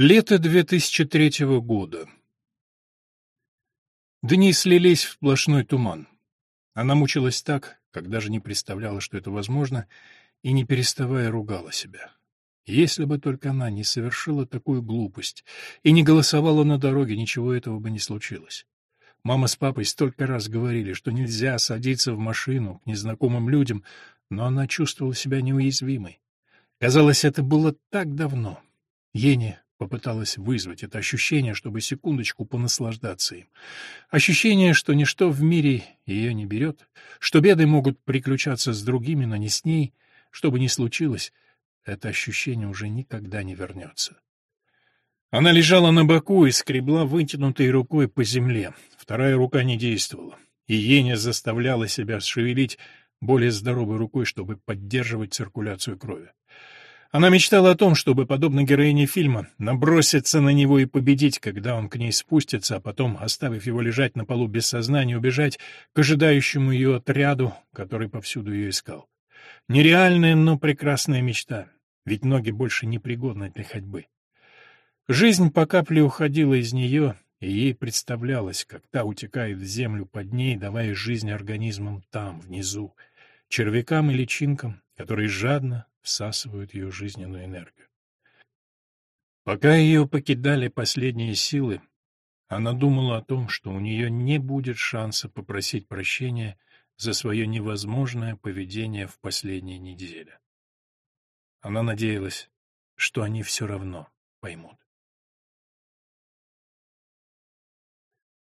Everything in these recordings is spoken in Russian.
Лето 2003 года. Дни слились в сплошной туман. Она мучилась так, как даже не представляла, что это возможно, и не переставая ругала себя. Если бы только она не совершила такую глупость и не голосовала на дороге, ничего этого бы не случилось. Мама с папой столько раз говорили, что нельзя садиться в машину к незнакомым людям, но она чувствовала себя неуязвимой. Казалось, это было так давно. Ене Попыталась вызвать это ощущение, чтобы секундочку понаслаждаться им. Ощущение, что ничто в мире ее не берет, что беды могут приключаться с другими, но не с ней. Что бы ни случилось, это ощущение уже никогда не вернется. Она лежала на боку и скребла вытянутой рукой по земле. Вторая рука не действовала, и Еня заставляла себя шевелить более здоровой рукой, чтобы поддерживать циркуляцию крови. Она мечтала о том, чтобы, подобно героине фильма, наброситься на него и победить, когда он к ней спустится, а потом, оставив его лежать на полу без сознания, убежать к ожидающему ее отряду, который повсюду ее искал. Нереальная, но прекрасная мечта, ведь ноги больше не пригодны для ходьбы. Жизнь по капле уходила из нее, и ей представлялось, как та утекает в землю под ней, давая жизнь организмам там, внизу, червякам и личинкам, которые жадно, всасывают ее жизненную энергию. Пока ее покидали последние силы, она думала о том, что у нее не будет шанса попросить прощения за свое невозможное поведение в последние недели. Она надеялась, что они все равно поймут.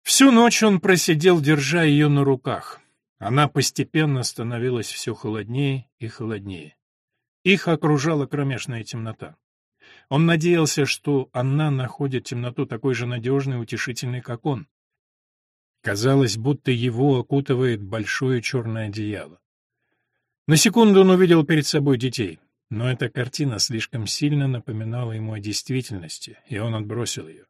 Всю ночь он просидел, держа ее на руках. Она постепенно становилась все холоднее и холоднее. Их окружала кромешная темнота. Он надеялся, что она находит темноту такой же надежной и утешительной, как он. Казалось, будто его окутывает большое черное одеяло. На секунду он увидел перед собой детей, но эта картина слишком сильно напоминала ему о действительности, и он отбросил ее.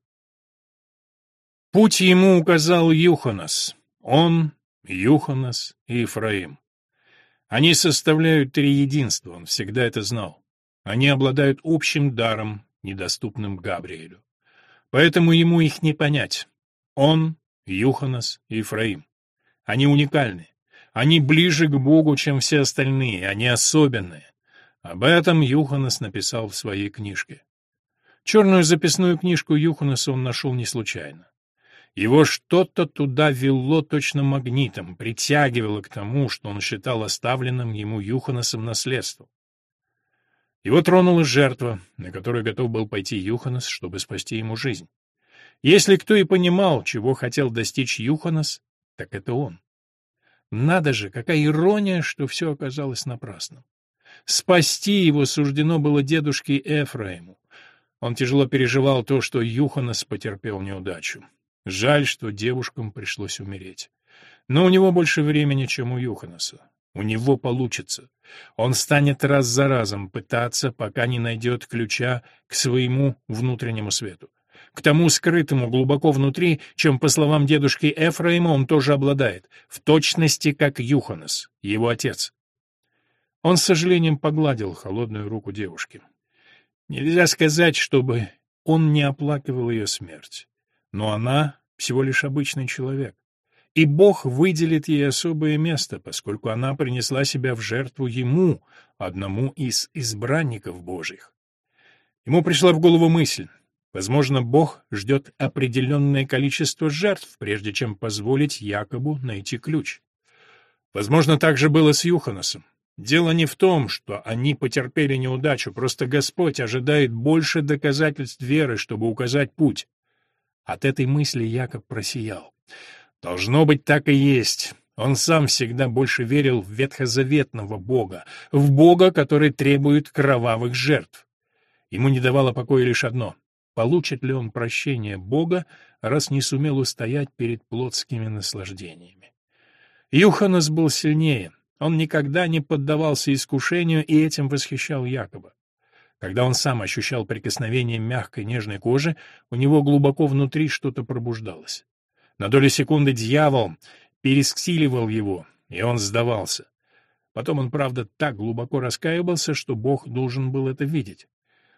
Путь ему указал Юханас. Он, Юханас и Ефраим. Они составляют три единства, он всегда это знал. Они обладают общим даром, недоступным Габриэлю. Поэтому ему их не понять. Он, Юханас и Ефраим. Они уникальны. Они ближе к Богу, чем все остальные, они особенные. Об этом Юханас написал в своей книжке. Черную записную книжку Юханаса он нашел не случайно. Его что-то туда вело точно магнитом, притягивало к тому, что он считал оставленным ему Юханасом наследством. Его тронула жертва, на которую готов был пойти Юханас, чтобы спасти ему жизнь. Если кто и понимал, чего хотел достичь Юханас, так это он. Надо же, какая ирония, что все оказалось напрасным. Спасти его суждено было дедушке Эфраиму. Он тяжело переживал то, что Юханас потерпел неудачу. Жаль, что девушкам пришлось умереть. Но у него больше времени, чем у Юханаса. У него получится. Он станет раз за разом пытаться, пока не найдет ключа к своему внутреннему свету. К тому скрытому глубоко внутри, чем, по словам дедушки Эфраима, он тоже обладает, в точности как Юханас, его отец. Он с сожалением погладил холодную руку девушки. Нельзя сказать, чтобы он не оплакивал ее смерть. Но она всего лишь обычный человек. И Бог выделит ей особое место, поскольку она принесла себя в жертву ему, одному из избранников Божьих. Ему пришла в голову мысль, возможно, Бог ждет определенное количество жертв, прежде чем позволить Якобу найти ключ. Возможно, так же было с Юханасом. Дело не в том, что они потерпели неудачу, просто Господь ожидает больше доказательств веры, чтобы указать путь. От этой мысли Якоб просиял. Должно быть, так и есть. Он сам всегда больше верил в ветхозаветного Бога, в Бога, который требует кровавых жертв. Ему не давало покоя лишь одно — получит ли он прощение Бога, раз не сумел устоять перед плотскими наслаждениями. Юханас был сильнее, он никогда не поддавался искушению и этим восхищал Якоба. Когда он сам ощущал прикосновение мягкой нежной кожи, у него глубоко внутри что-то пробуждалось. На долю секунды дьявол перескиливал его, и он сдавался. Потом он, правда, так глубоко раскаивался, что Бог должен был это видеть.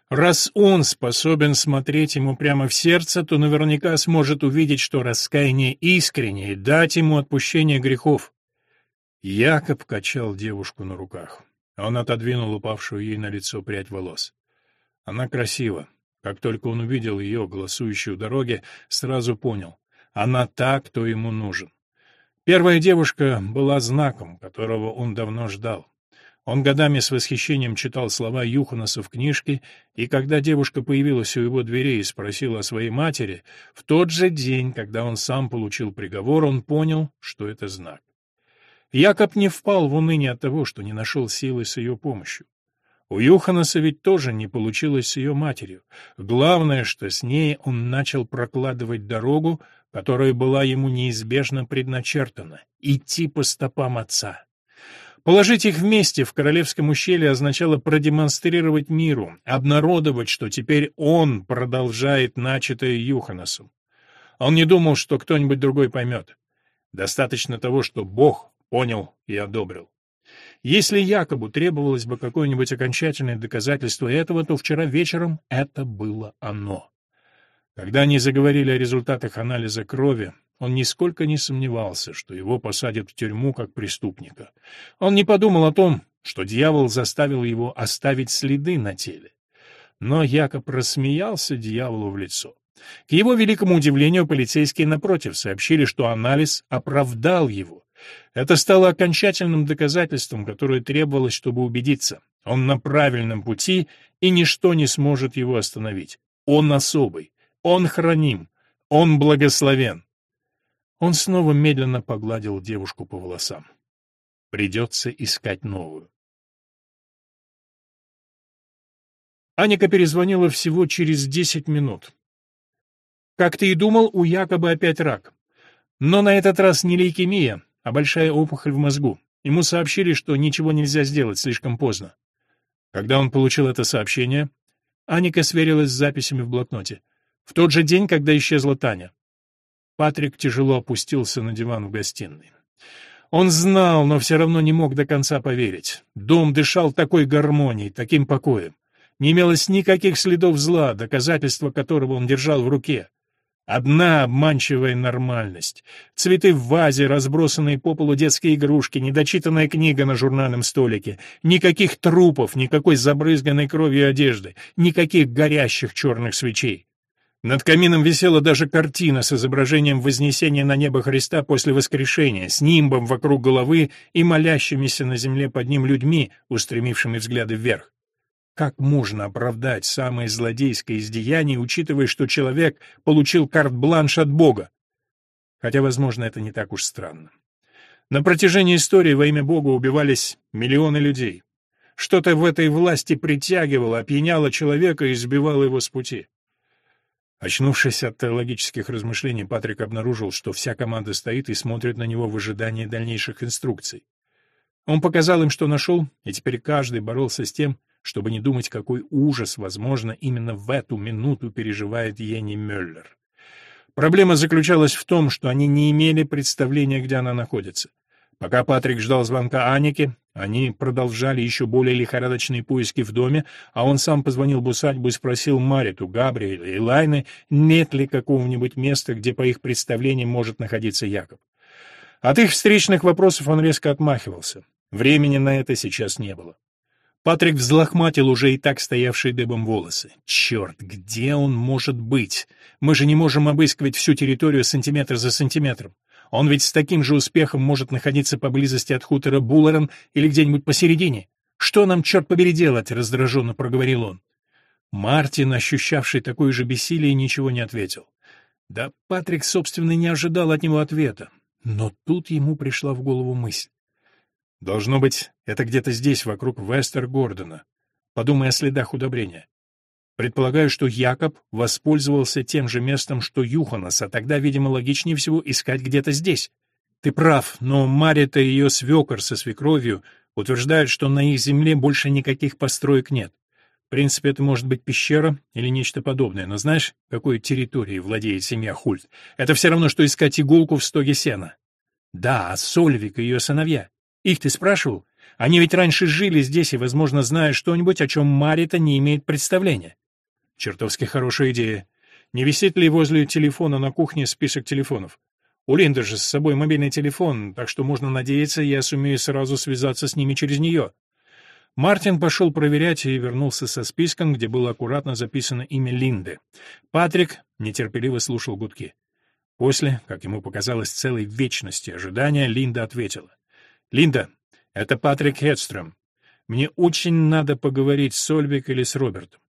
Раз он способен смотреть ему прямо в сердце, то наверняка сможет увидеть, что раскаяние искреннее, и дать ему отпущение грехов. Якоб качал девушку на руках. Он отодвинул упавшую ей на лицо прядь волос. Она красива. Как только он увидел ее, голосующую у дороги, сразу понял. Она та, кто ему нужен. Первая девушка была знаком, которого он давно ждал. Он годами с восхищением читал слова Юханаса в книжке, и когда девушка появилась у его дверей и спросила о своей матери, в тот же день, когда он сам получил приговор, он понял, что это знак. Якоб не впал в уныние от того, что не нашел силы с ее помощью. У Юханаса ведь тоже не получилось с ее матерью. Главное, что с ней он начал прокладывать дорогу, которая была ему неизбежно предначертана — идти по стопам отца. Положить их вместе в Королевском ущелье означало продемонстрировать миру, обнародовать, что теперь он продолжает начатое Юханасом. Он не думал, что кто-нибудь другой поймет. Достаточно того, что Бог понял и одобрил. Если якобы требовалось бы какое-нибудь окончательное доказательство этого, то вчера вечером это было оно. Когда они заговорили о результатах анализа крови, он нисколько не сомневался, что его посадят в тюрьму как преступника. Он не подумал о том, что дьявол заставил его оставить следы на теле. Но Якоб рассмеялся дьяволу в лицо. К его великому удивлению, полицейские, напротив, сообщили, что анализ оправдал его. Это стало окончательным доказательством, которое требовалось, чтобы убедиться. Он на правильном пути, и ничто не сможет его остановить. Он особый, он храним, он благословен. Он снова медленно погладил девушку по волосам. Придется искать новую. Аника перезвонила всего через десять минут. Как ты и думал, у якобы опять рак. Но на этот раз не лейкемия, а большая опухоль в мозгу. Ему сообщили, что ничего нельзя сделать, слишком поздно. Когда он получил это сообщение, Аника сверилась с записями в блокноте. В тот же день, когда исчезла Таня. Патрик тяжело опустился на диван в гостиной. Он знал, но все равно не мог до конца поверить. Дом дышал такой гармонией, таким покоем. Не имелось никаких следов зла, доказательства которого он держал в руке. Одна обманчивая нормальность. Цветы в вазе, разбросанные по полу детские игрушки, недочитанная книга на журнальном столике. Никаких трупов, никакой забрызганной кровью одежды, никаких горящих черных свечей. Над камином висела даже картина с изображением вознесения на небо Христа после воскрешения, с нимбом вокруг головы и молящимися на земле под ним людьми, устремившими взгляды вверх. Как можно оправдать самое злодейское из деяний, учитывая, что человек получил карт-бланш от Бога? Хотя, возможно, это не так уж странно. На протяжении истории во имя Бога убивались миллионы людей. Что-то в этой власти притягивало, опьяняло человека и сбивало его с пути. Очнувшись от теологических размышлений, Патрик обнаружил, что вся команда стоит и смотрит на него в ожидании дальнейших инструкций. Он показал им, что нашел, и теперь каждый боролся с тем, чтобы не думать, какой ужас, возможно, именно в эту минуту переживает Йенни Мюллер. Проблема заключалась в том, что они не имели представления, где она находится. Пока Патрик ждал звонка Аники, они продолжали еще более лихорадочные поиски в доме, а он сам позвонил в усадьбу и спросил Мариту, Габриэля и Лайны, нет ли какого-нибудь места, где, по их представлениям, может находиться Якоб. От их встречных вопросов он резко отмахивался. Времени на это сейчас не было. Патрик взлохматил уже и так стоявшие дыбом волосы. «Черт, где он может быть? Мы же не можем обыскивать всю территорию сантиметр за сантиметром. Он ведь с таким же успехом может находиться поблизости от хутора Буллером или где-нибудь посередине. Что нам, черт побери, делать?» — раздраженно проговорил он. Мартин, ощущавший такое же бессилие, ничего не ответил. Да Патрик, собственно, не ожидал от него ответа. Но тут ему пришла в голову мысль. Должно быть, это где-то здесь, вокруг Вестер-Гордона. Подумай о следах удобрения. Предполагаю, что Якоб воспользовался тем же местом, что Юханас, а тогда, видимо, логичнее всего искать где-то здесь. Ты прав, но Марита и ее свекор со свекровью утверждают, что на их земле больше никаких построек нет. В принципе, это может быть пещера или нечто подобное, но знаешь, какой территорией владеет семья Хульт? Это все равно, что искать иголку в стоге сена. Да, а Сольвик и ее сыновья. Их ты спрашивал? Они ведь раньше жили здесь и, возможно, знают что-нибудь, о чем Марита не имеет представления. Чертовски хорошая идея. Не висит ли возле телефона на кухне список телефонов? У Линды же с собой мобильный телефон, так что можно надеяться, я сумею сразу связаться с ними через нее. Мартин пошел проверять и вернулся со списком, где было аккуратно записано имя Линды. Патрик нетерпеливо слушал гудки. После, как ему показалось, целой вечности ожидания, Линда ответила. «Линда, это Патрик Хедстрöm. Мне очень надо поговорить с Ольвик или с Робертом».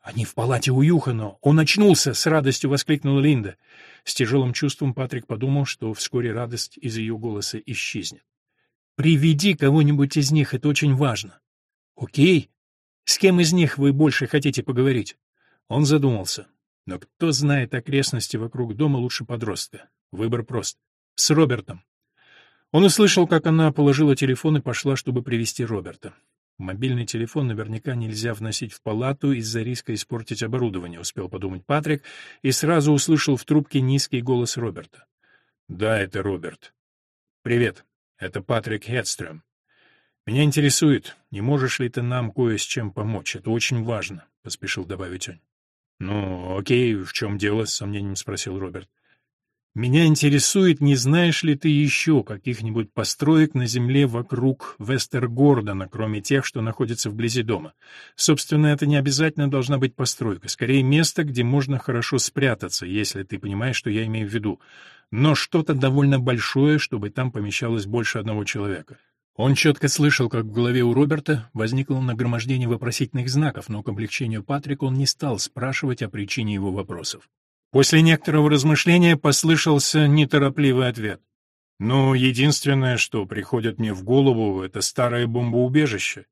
«Они в палате у Юхана! Он очнулся!» — с радостью воскликнула Линда. С тяжелым чувством Патрик подумал, что вскоре радость из ее голоса исчезнет. «Приведи кого-нибудь из них, это очень важно». «Окей. С кем из них вы больше хотите поговорить?» Он задумался. Но кто знает окрестности вокруг дома лучше подростка? Выбор прост. С Робертом. Он услышал, как она положила телефон и пошла, чтобы привести Роберта. Мобильный телефон наверняка нельзя вносить в палату из-за риска испортить оборудование, успел подумать Патрик, и сразу услышал в трубке низкий голос Роберта. «Да, это Роберт. Привет, это Патрик Хедстрöm. Меня интересует, не можешь ли ты нам кое с чем помочь, это очень важно», — поспешил добавить он. «Ну, окей, в чем дело?» — с сомнением спросил Роберт. «Меня интересует, не знаешь ли ты еще каких-нибудь построек на земле вокруг Вестергордона, кроме тех, что находятся вблизи дома. Собственно, это не обязательно должна быть постройка, скорее место, где можно хорошо спрятаться, если ты понимаешь, что я имею в виду. Но что-то довольно большое, чтобы там помещалось больше одного человека. Он четко слышал, как в голове у Роберта возникло нагромождение вопросительных знаков, но к облегчению Патрика он не стал спрашивать о причине его вопросов. После некоторого размышления послышался неторопливый ответ. «Ну, единственное, что приходит мне в голову, это старое бомбоубежище.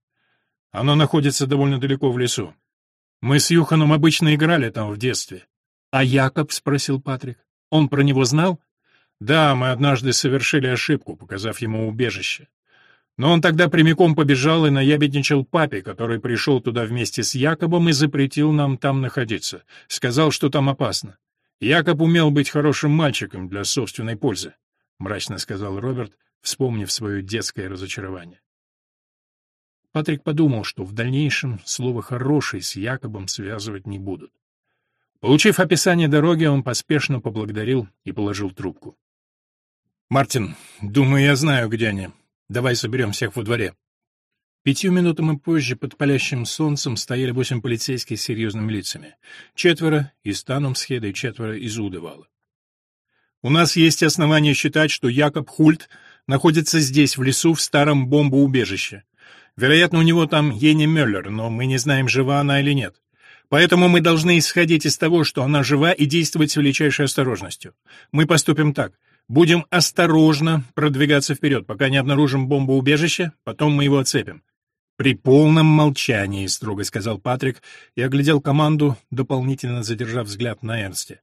Оно находится довольно далеко в лесу. Мы с Юханом обычно играли там в детстве». «А Якоб?» — спросил Патрик. «Он про него знал?» «Да, мы однажды совершили ошибку, показав ему убежище. Но он тогда прямиком побежал и наябедничал папе, который пришел туда вместе с Якобом и запретил нам там находиться. Сказал, что там опасно. Якоб умел быть хорошим мальчиком для собственной пользы, — мрачно сказал Роберт, вспомнив свое детское разочарование. Патрик подумал, что в дальнейшем слово «хороший» с Якобом связывать не будут. Получив описание дороги, он поспешно поблагодарил и положил трубку. «Мартин, думаю, я знаю, где они. Давай соберем всех во дворе. Пятью минутами позже под палящим солнцем стояли восемь полицейских с серьезными лицами. Четверо из Танумсхеда и четверо из Удывала. У нас есть основания считать, что Якоб Хульт находится здесь, в лесу, в старом бомбоубежище. Вероятно, у него там Ени Мюллер, но мы не знаем, жива она или нет. Поэтому мы должны исходить из того, что она жива, и действовать с величайшей осторожностью. Мы поступим так. Будем осторожно продвигаться вперед, пока не обнаружим бомбоубежище, потом мы его оцепим. «При полном молчании», — строго сказал Патрик и оглядел команду, дополнительно задержав взгляд на Эрнсте.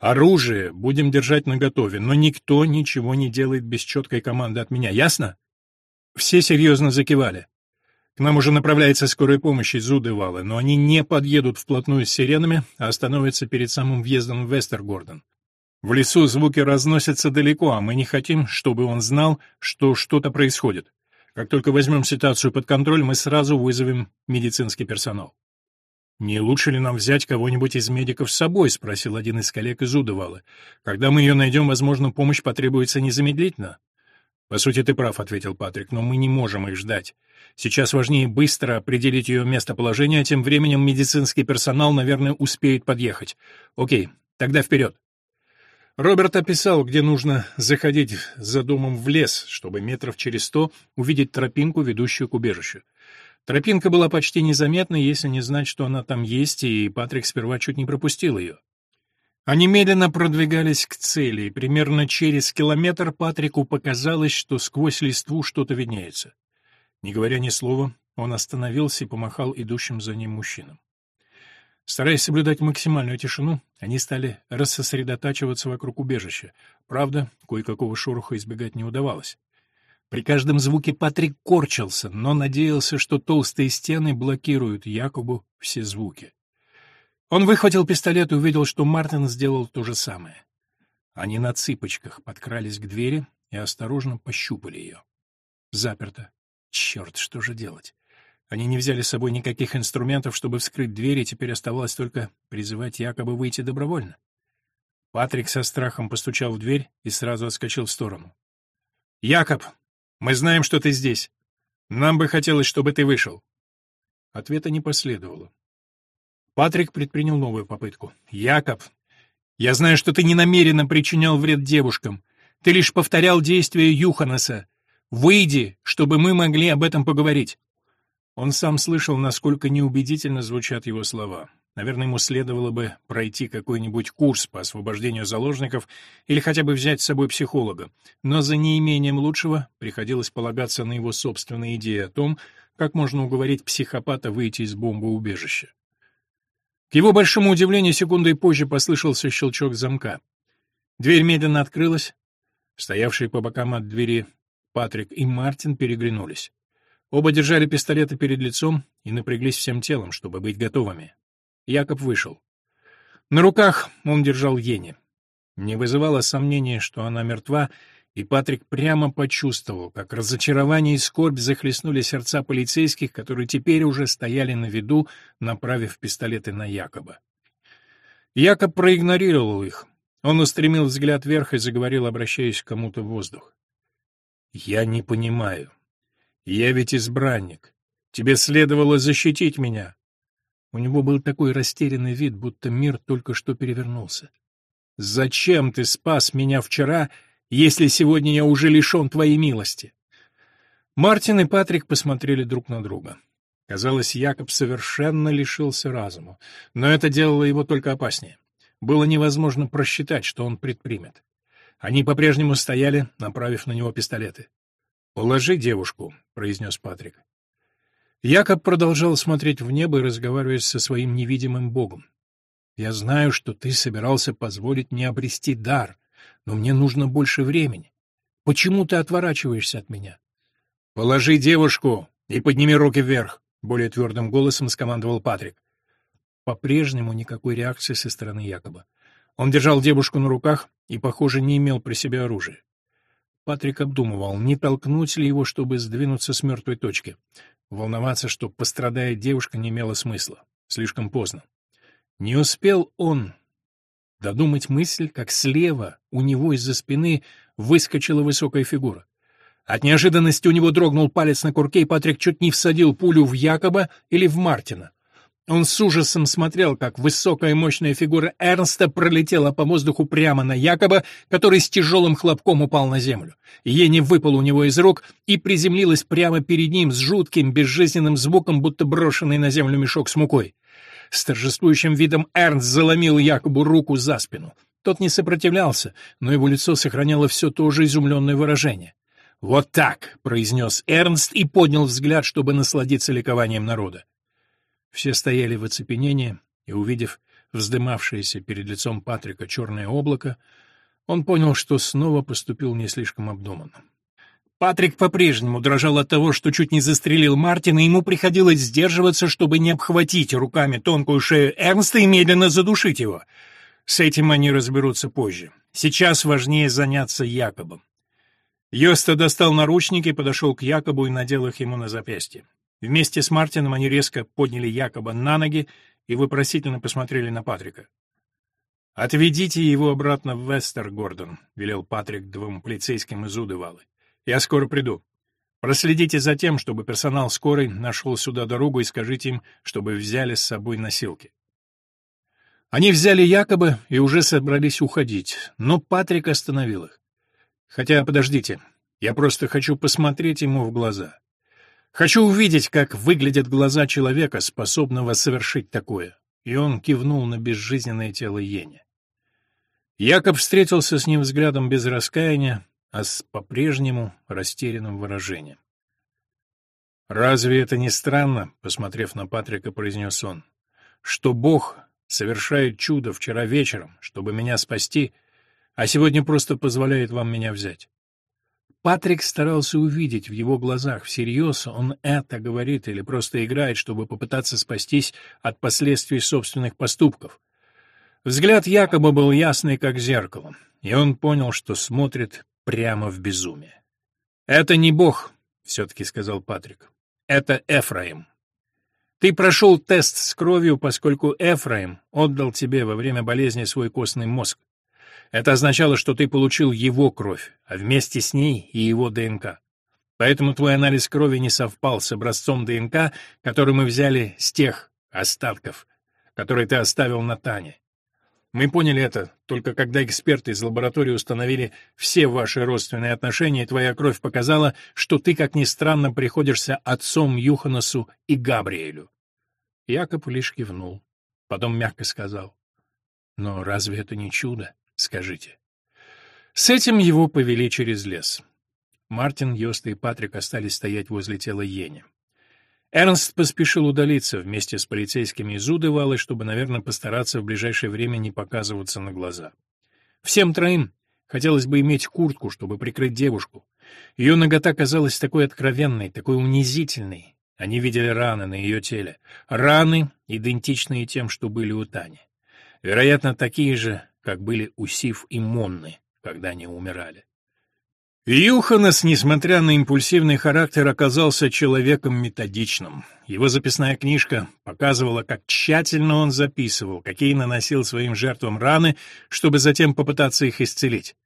«Оружие будем держать наготове, но никто ничего не делает без четкой команды от меня, ясно?» Все серьезно закивали. К нам уже направляется скорая помощь из Удывала, но они не подъедут вплотную с сиренами, а остановятся перед самым въездом в Вестергордон. В лесу звуки разносятся далеко, а мы не хотим, чтобы он знал, что что-то происходит. Как только возьмем ситуацию под контроль, мы сразу вызовем медицинский персонал. «Не лучше ли нам взять кого-нибудь из медиков с собой?» — спросил один из коллег из Удовала. «Когда мы ее найдем, возможно, помощь потребуется незамедлительно». «По сути, ты прав», — ответил Патрик, — «но мы не можем их ждать. Сейчас важнее быстро определить ее местоположение, а тем временем медицинский персонал, наверное, успеет подъехать. Окей, тогда вперед». Роберт описал, где нужно заходить за домом в лес, чтобы метров через сто увидеть тропинку, ведущую к убежищу. Тропинка была почти незаметной, если не знать, что она там есть, и Патрик сперва чуть не пропустил ее. Они медленно продвигались к цели, и примерно через километр Патрику показалось, что сквозь листву что-то виднеется. Не говоря ни слова, он остановился и помахал идущим за ним мужчинам. Стараясь соблюдать максимальную тишину, они стали рассосредотачиваться вокруг убежища. Правда, кое-какого шороха избегать не удавалось. При каждом звуке Патрик корчился, но надеялся, что толстые стены блокируют Якобу все звуки. Он выхватил пистолет и увидел, что Мартин сделал то же самое. Они на цыпочках подкрались к двери и осторожно пощупали ее. Заперто. Черт, что же делать? Они не взяли с собой никаких инструментов, чтобы вскрыть дверь, и теперь оставалось только призывать якобы выйти добровольно. Патрик со страхом постучал в дверь и сразу отскочил в сторону. «Якоб, мы знаем, что ты здесь. Нам бы хотелось, чтобы ты вышел». Ответа не последовало. Патрик предпринял новую попытку. «Якоб, я знаю, что ты не намеренно причинял вред девушкам. Ты лишь повторял действия Юханаса. Выйди, чтобы мы могли об этом поговорить». Он сам слышал, насколько неубедительно звучат его слова. Наверное, ему следовало бы пройти какой-нибудь курс по освобождению заложников или хотя бы взять с собой психолога. Но за неимением лучшего приходилось полагаться на его собственные идеи о том, как можно уговорить психопата выйти из бомбоубежища. К его большому удивлению, секундой позже послышался щелчок замка. Дверь медленно открылась. Стоявшие по бокам от двери Патрик и Мартин переглянулись. Оба держали пистолеты перед лицом и напряглись всем телом, чтобы быть готовыми. Якоб вышел. На руках он держал Ени. Не вызывало сомнения, что она мертва, и Патрик прямо почувствовал, как разочарование и скорбь захлестнули сердца полицейских, которые теперь уже стояли на виду, направив пистолеты на Якоба. Якоб проигнорировал их. Он устремил взгляд вверх и заговорил, обращаясь к кому-то в воздух. «Я не понимаю. Я ведь избранник. Тебе следовало защитить меня. У него был такой растерянный вид, будто мир только что перевернулся. «Зачем ты спас меня вчера, если сегодня я уже лишен твоей милости?» Мартин и Патрик посмотрели друг на друга. Казалось, Якоб совершенно лишился разума, но это делало его только опаснее. Было невозможно просчитать, что он предпримет. Они по-прежнему стояли, направив на него пистолеты. «Положи девушку», — произнес Патрик. Якоб продолжал смотреть в небо и разговаривать со своим невидимым богом. «Я знаю, что ты собирался позволить мне обрести дар, но мне нужно больше времени. Почему ты отворачиваешься от меня?» «Положи девушку и подними руки вверх», — более твердым голосом скомандовал Патрик. По-прежнему никакой реакции со стороны Якоба. Он держал девушку на руках и, похоже, не имел при себе оружия. Патрик обдумывал, не толкнуть ли его, чтобы сдвинуться с мертвой точки. Волноваться, что пострадает девушка, не имело смысла. Слишком поздно. Не успел он додумать мысль, как слева у него из-за спины выскочила высокая фигура. От неожиданности у него дрогнул палец на курке, и Патрик чуть не всадил пулю в Якоба или в Мартина. Он с ужасом смотрел, как высокая мощная фигура Эрнста пролетела по воздуху прямо на Якоба, который с тяжелым хлопком упал на землю. Ени выпал у него из рук и приземлилась прямо перед ним с жутким безжизненным звуком, будто брошенный на землю мешок с мукой. С торжествующим видом Эрнст заломил Якобу руку за спину. Тот не сопротивлялся, но его лицо сохраняло все то же изумленное выражение. «Вот так!» — произнес Эрнст и поднял взгляд, чтобы насладиться ликованием народа. Все стояли в оцепенении, и, увидев вздымавшееся перед лицом Патрика черное облако, он понял, что снова поступил не слишком обдуманно. Патрик по-прежнему дрожал от того, что чуть не застрелил Мартина, и ему приходилось сдерживаться, чтобы не обхватить руками тонкую шею Эрнста и медленно задушить его. С этим они разберутся позже. Сейчас важнее заняться Якобом. Йоста достал наручники, подошел к Якобу и надел их ему на запястье. Вместе с Мартином они резко подняли Якоба на ноги и вопросительно посмотрели на Патрика. «Отведите его обратно в Вестер, Гордон», — велел Патрик двум полицейским из Удывалы. «Я скоро приду. Проследите за тем, чтобы персонал скорой нашел сюда дорогу и скажите им, чтобы взяли с собой носилки». Они взяли Якоба и уже собрались уходить, но Патрик остановил их. «Хотя, подождите, я просто хочу посмотреть ему в глаза». Хочу увидеть, как выглядят глаза человека, способного совершить такое. И он кивнул на безжизненное тело Йени. Якоб встретился с ним взглядом без раскаяния, а с по-прежнему растерянным выражением. «Разве это не странно?» — посмотрев на Патрика, произнес он. «Что Бог совершает чудо вчера вечером, чтобы меня спасти, а сегодня просто позволяет вам меня взять. Патрик старался увидеть в его глазах, всерьез он это говорит или просто играет, чтобы попытаться спастись от последствий собственных поступков. Взгляд якобы был ясный, как зеркало, и он понял, что смотрит прямо в безумие. «Это не Бог», — все-таки сказал Патрик. «Это Эфраим, Ты прошел тест с кровью, поскольку Эфраим отдал тебе во время болезни свой костный мозг. Это означало, что ты получил его кровь, а вместе с ней и его ДНК. Поэтому твой анализ крови не совпал с образцом ДНК, который мы взяли с тех остатков, которые ты оставил на Тане. Мы поняли это только когда эксперты из лаборатории установили все ваши родственные отношения, и твоя кровь показала, что ты, как ни странно, приходишься отцом Юханасу и Габриэлю. Якоб лишь кивнул, потом мягко сказал. «Но разве это не чудо? Скажите». С этим его повели через лес. Мартин, Йоста и Патрик остались стоять возле тела Йени. Эрнст поспешил удалиться вместе с полицейскими из Удывалы, чтобы, наверное, постараться в ближайшее время не показываться на глаза. Всем троим хотелось бы иметь куртку, чтобы прикрыть девушку. Ее нагота казалась такой откровенной, такой унизительной. Они видели раны на ее теле. Раны, идентичные тем, что были у Тани. Вероятно, такие же, как были у Сив и Монны, когда они умирали. Юханес, несмотря на импульсивный характер, оказался человеком методичным. Его записная книжка показывала, как тщательно он записывал, какие наносил своим жертвам раны, чтобы затем попытаться их исцелить.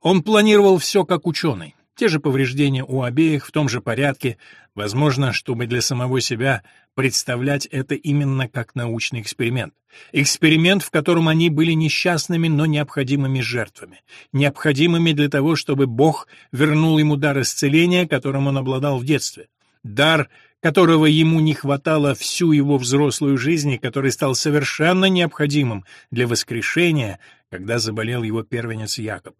Он планировал все как ученый. Те же повреждения у обеих в том же порядке, возможно, чтобы для самого себя представлять это именно как научный эксперимент. Эксперимент, в котором они были несчастными, но необходимыми жертвами. Необходимыми для того, чтобы Бог вернул ему дар исцеления, которым он обладал в детстве. Дар, которого ему не хватало всю его взрослую жизнь и который стал совершенно необходимым для воскрешения, когда заболел его первенец Якоб.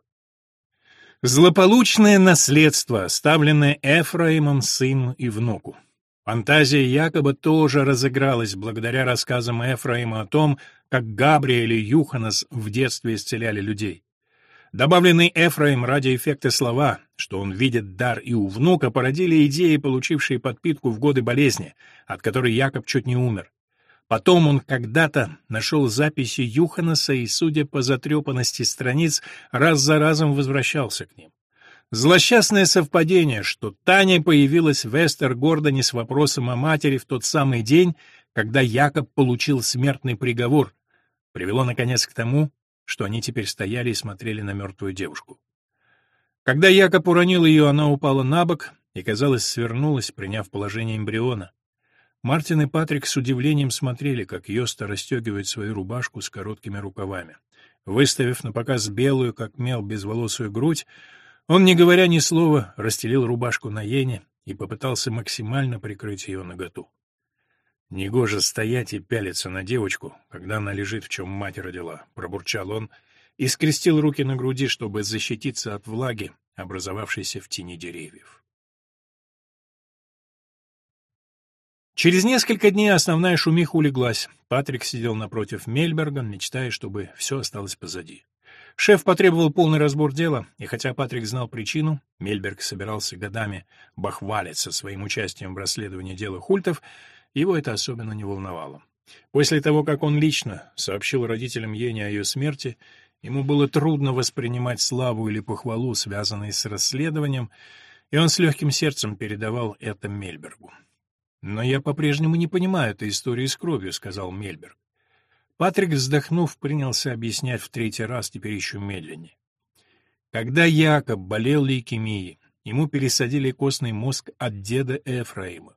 Злополучное наследство, оставленное Эфраимом сыну и внуку. Фантазия Якоба тоже разыгралась благодаря рассказам Эфраима о том, как Габриэль и Юханас в детстве исцеляли людей. Добавленный Эфраим ради эффекта слова, что он видит дар и у внука, породили идеи, получившие подпитку в годы болезни, от которой Якоб чуть не умер. Потом он когда-то нашел записи Юханаса и, судя по затрепанности страниц, раз за разом возвращался к ним. Злосчастное совпадение, что Таня появилась в Эстер-Гордоне с вопросом о матери в тот самый день, когда Якоб получил смертный приговор, привело, наконец, к тому, что они теперь стояли и смотрели на мертвую девушку. Когда Якоб уронил ее, она упала на бок и, казалось, свернулась, приняв положение эмбриона. Мартин и Патрик с удивлением смотрели, как Йоста расстегивает свою рубашку с короткими рукавами. Выставив на показ белую, как мел, безволосую грудь, он, не говоря ни слова, расстелил рубашку на Йене и попытался максимально прикрыть ее наготу. «Негоже стоять и пялиться на девочку, когда она лежит, в чем мать родила», — пробурчал он и скрестил руки на груди, чтобы защититься от влаги, образовавшейся в тени деревьев. Через несколько дней основная шумиха улеглась. Патрик сидел напротив Мельберга, мечтая, чтобы все осталось позади. Шеф потребовал полный разбор дела, и хотя Патрик знал причину, Мельберг собирался годами бахвалиться своим участием в расследовании дела Хультов, его это особенно не волновало. После того, как он лично сообщил родителям Ени о ее смерти, ему было трудно воспринимать славу или похвалу, связанные с расследованием, и он с легким сердцем передавал это Мельбергу. «Но я по-прежнему не понимаю этой истории с кровью», — сказал Мельберг. Патрик, вздохнув, принялся объяснять в третий раз, теперь еще медленнее. Когда Якоб болел лейкемией, ему пересадили костный мозг от деда Эфраима.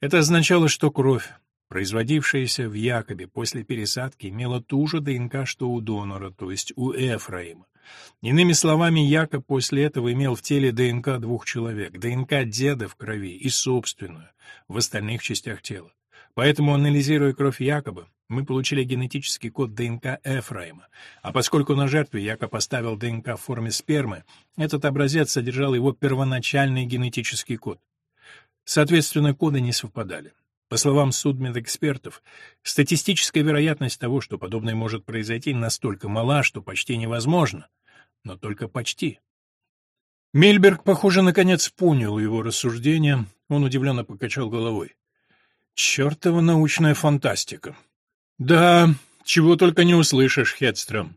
Это означало, что кровь, производившаяся в Якобе после пересадки, имела ту же ДНК, что у донора, то есть у Эфраима. Иными словами, Якоб после этого имел в теле ДНК двух человек, ДНК деда в крови и собственную, в остальных частях тела. Поэтому, анализируя кровь Якоба, мы получили генетический код ДНК Эфраима. А поскольку на жертве Якоб оставил ДНК в форме спермы, этот образец содержал его первоначальный генетический код. Соответственно, коды не совпадали. По словам судмедэкспертов, статистическая вероятность того, что подобное может произойти, настолько мала, что почти невозможно. Но только почти. Мельберг, похоже, наконец понял его рассуждения. Он удивленно покачал головой. «Чертова научная фантастика!» «Да, чего только не услышишь, Хедстром.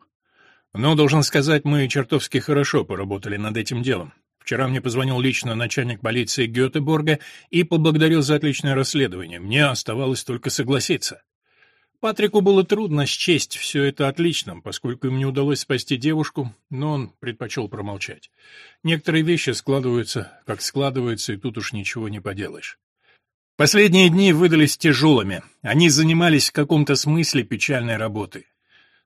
Но, должен сказать, мы чертовски хорошо поработали над этим делом. Вчера мне позвонил лично начальник полиции Гетеборга и поблагодарил за отличное расследование. Мне оставалось только согласиться. Патрику было трудно счесть все это отличным, поскольку им не удалось спасти девушку, но он предпочел промолчать. Некоторые вещи складываются, как складываются, и тут уж ничего не поделаешь. Последние дни выдались тяжелыми. Они занимались в каком-то смысле печальной работой.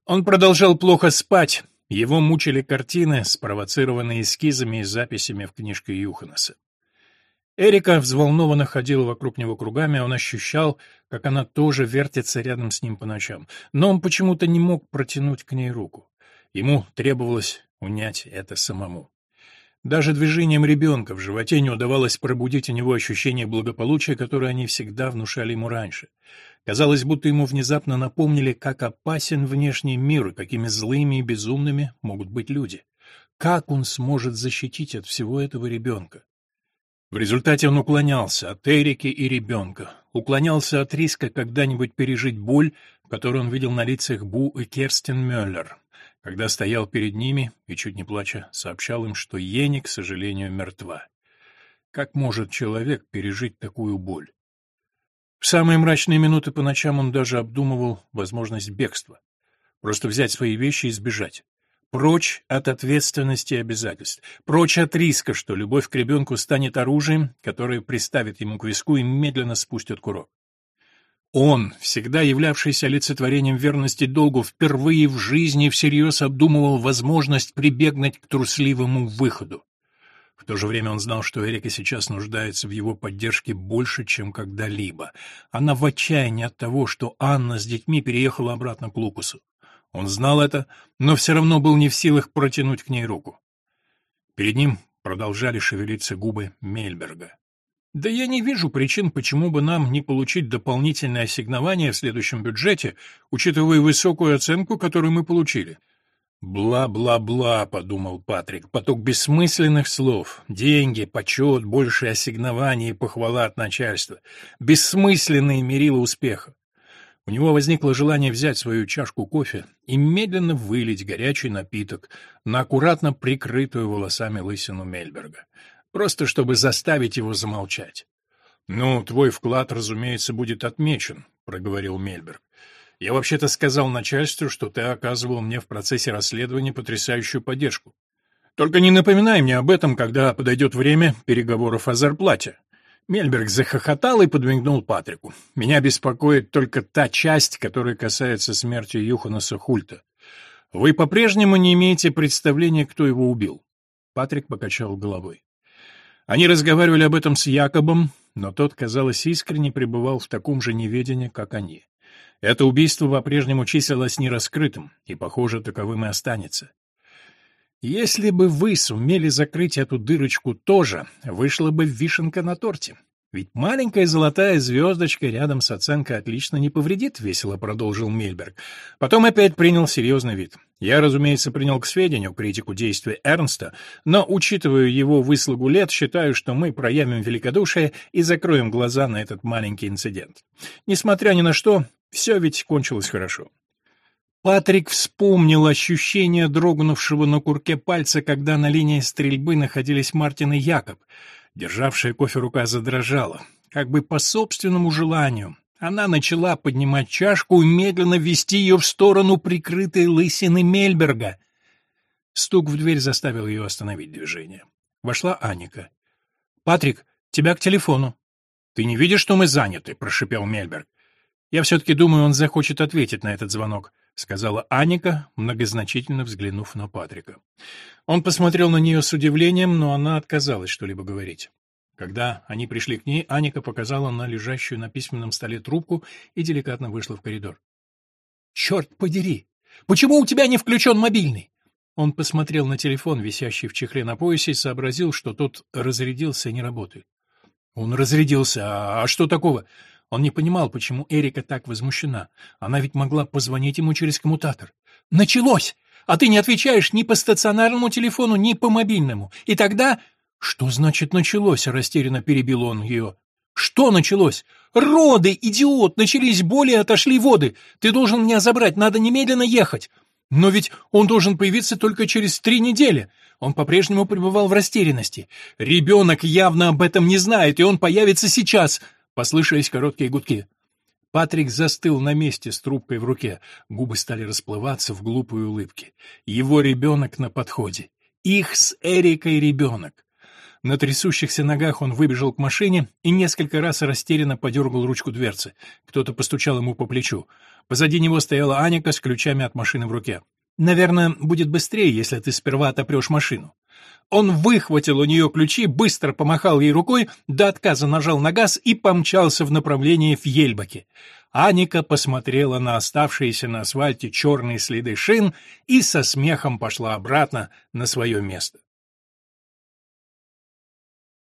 Он продолжал плохо спать, его мучили картины, спровоцированные эскизами и записями в книжке Юханаса. Эрика взволнованно ходила вокруг него кругами, он ощущал, как она тоже вертится рядом с ним по ночам, но он почему-то не мог протянуть к ней руку. Ему требовалось унять это самому. Даже движением ребенка в животе не удавалось пробудить у него ощущение благополучия, которое они всегда внушали ему раньше. Казалось, будто ему внезапно напомнили, как опасен внешний мир и какими злыми и безумными могут быть люди. Как он сможет защитить от всего этого ребенка? В результате он уклонялся от Эрики и ребенка, уклонялся от риска когда-нибудь пережить боль, которую он видел на лицах Бу и Керстен Мюллер, когда стоял перед ними и, чуть не плача, сообщал им, что Ени, к сожалению, мертва. Как может человек пережить такую боль? В самые мрачные минуты по ночам он даже обдумывал возможность бегства. Просто взять свои вещи и сбежать. Прочь от ответственности и обязательств. Прочь от риска, что любовь к ребенку станет оружием, которое приставит ему к виску и медленно спустит курок. Он, всегда являвшийся олицетворением верности долгу, впервые в жизни всерьез обдумывал возможность прибегнуть к трусливому выходу. В то же время он знал, что Эрика сейчас нуждается в его поддержке больше, чем когда-либо. Она в отчаянии от того, что Анна с детьми переехала обратно к Лукусу. Он знал это, но все равно был не в силах протянуть к ней руку. Перед ним продолжали шевелиться губы Мельберга. «Да я не вижу причин, почему бы нам не получить дополнительное ассигнование в следующем бюджете, учитывая высокую оценку, которую мы получили». «Бла-бла-бла», — подумал Патрик, — поток бессмысленных слов. Деньги, почет, больше ассигнований и похвала от начальства. Бессмысленные мерила успеха. У него возникло желание взять свою чашку кофе и медленно вылить горячий напиток на аккуратно прикрытую волосами лысину Мельберга, просто чтобы заставить его замолчать. «Ну, твой вклад, разумеется, будет отмечен», — проговорил Мельберг. «Я вообще-то сказал начальству, что ты оказывал мне в процессе расследования потрясающую поддержку. Только не напоминай мне об этом, когда подойдет время переговоров о зарплате. Мельберг захохотал и подмигнул Патрику. «Меня беспокоит только та часть, которая касается смерти Юханаса Хульта. Вы по-прежнему не имеете представления, кто его убил?» Патрик покачал головой. Они разговаривали об этом с Якобом, но тот, казалось, искренне пребывал в таком же неведении, как они. Это убийство по-прежнему числилось нераскрытым, и, похоже, таковым и останется. Если бы вы сумели закрыть эту дырочку тоже, вышла бы вишенка на торте. Ведь маленькая золотая звездочка рядом с оценкой отлично не повредит, весело продолжил Мельберг. Потом опять принял серьезный вид. Я, разумеется, принял к сведению критику действий Эрнста, но, учитывая его выслугу лет, считаю, что мы проявим великодушие и закроем глаза на этот маленький инцидент. Несмотря ни на что, все ведь кончилось хорошо. Патрик вспомнил ощущение дрогнувшего на курке пальца, когда на линии стрельбы находились Мартин и Якоб. Державшая кофе рука задрожала, как бы по собственному желанию. Она начала поднимать чашку и медленно вести ее в сторону прикрытой лысины Мельберга. Стук в дверь заставил ее остановить движение. Вошла Аника. «Патрик, тебя к телефону». «Ты не видишь, что мы заняты?» — прошипел Мельберг. «Я все-таки думаю, он захочет ответить на этот звонок. — сказала Аника, многозначительно взглянув на Патрика. Он посмотрел на нее с удивлением, но она отказалась что-либо говорить. Когда они пришли к ней, Аника показала на лежащую на письменном столе трубку и деликатно вышла в коридор. «Черт подери! Почему у тебя не включен мобильный?» Он посмотрел на телефон, висящий в чехле на поясе, и сообразил, что тот разрядился и не работает. Он разрядился. А, а что такого? Он не понимал, почему Эрика так возмущена. Она ведь могла позвонить ему через коммутатор. «Началось! А ты не отвечаешь ни по стационарному телефону, ни по мобильному. И тогда...» «Что значит началось?» — растерянно перебил он ее. «Что началось? Роды, идиот! Начались боли, отошли воды! Ты должен меня забрать, надо немедленно ехать!» Но ведь он должен появиться только через три недели. Он по-прежнему пребывал в растерянности. Ребенок явно об этом не знает, и он появится сейчас. Послышались короткие гудки. Патрик застыл на месте с трубкой в руке. Губы стали расплываться в глупой улыбке. Его ребенок на подходе. Их с Эрикой ребенок. На трясущихся ногах он выбежал к машине и несколько раз растерянно подергал ручку дверцы. Кто-то постучал ему по плечу. Позади него стояла Аника с ключами от машины в руке. «Наверное, будет быстрее, если ты сперва отопрешь машину». Он выхватил у нее ключи, быстро помахал ей рукой, до отказа нажал на газ и помчался в направлении Фьельбаки. Аника посмотрела на оставшиеся на асфальте черные следы шин и со смехом пошла обратно на свое место.